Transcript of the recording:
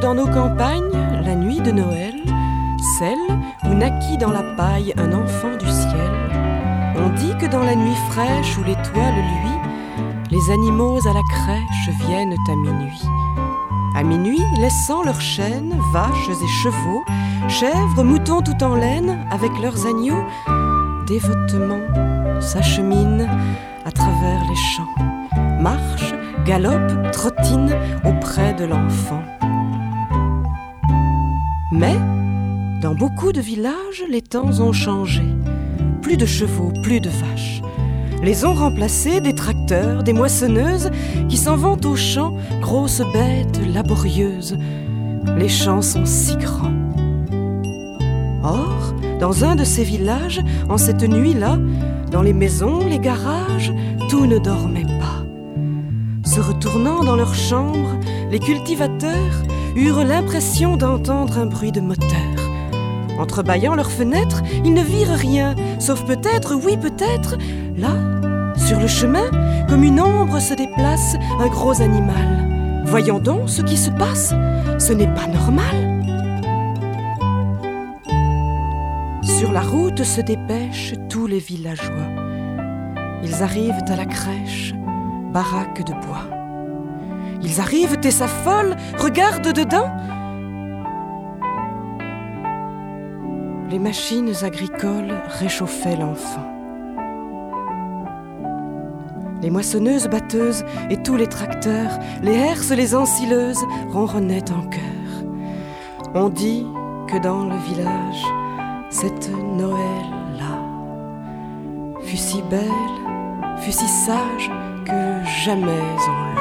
dans nos campagnes la nuit de Noël, celle où naquit dans la paille un enfant du ciel. On dit que dans la nuit fraîche où l'étoile luit, les animaux à la crèche viennent à minuit. À minuit, laissant leurs chaînes, vaches et chevaux, chèvres, moutons tout en laine, avec leurs agneaux, dévotement s'acheminent à travers les champs, marche, galope, trottine auprès de l'enfant. Mais, dans beaucoup de villages, les temps ont changé. Plus de chevaux, plus de vaches. Les ont remplacés des tracteurs, des moissonneuses qui s'en vont aux champs, grosses bêtes laborieuses. Les champs sont si grands. Or, dans un de ces villages, en cette nuit-là, dans les maisons, les garages, tout ne dormait pas. Se retournant dans leurs chambres, les cultivateurs eurent l'impression d'entendre un bruit de moteur. Entrebâillant leurs fenêtres, ils ne virent rien, sauf peut-être, oui peut-être, là, sur le chemin, comme une ombre se déplace un gros animal. Voyons donc ce qui se passe, ce n'est pas normal. Sur la route se dépêchent tous les villageois. Ils arrivent à la crèche, baraque de bois. Ils arrivent et s'affolent, regardent dedans. Les machines agricoles réchauffaient l'enfant. Les moissonneuses batteuses et tous les tracteurs, les herses, les ensileuses ronronnaient en chœur. On dit que dans le village, cette Noël-là fut si belle, fut si sage que jamais on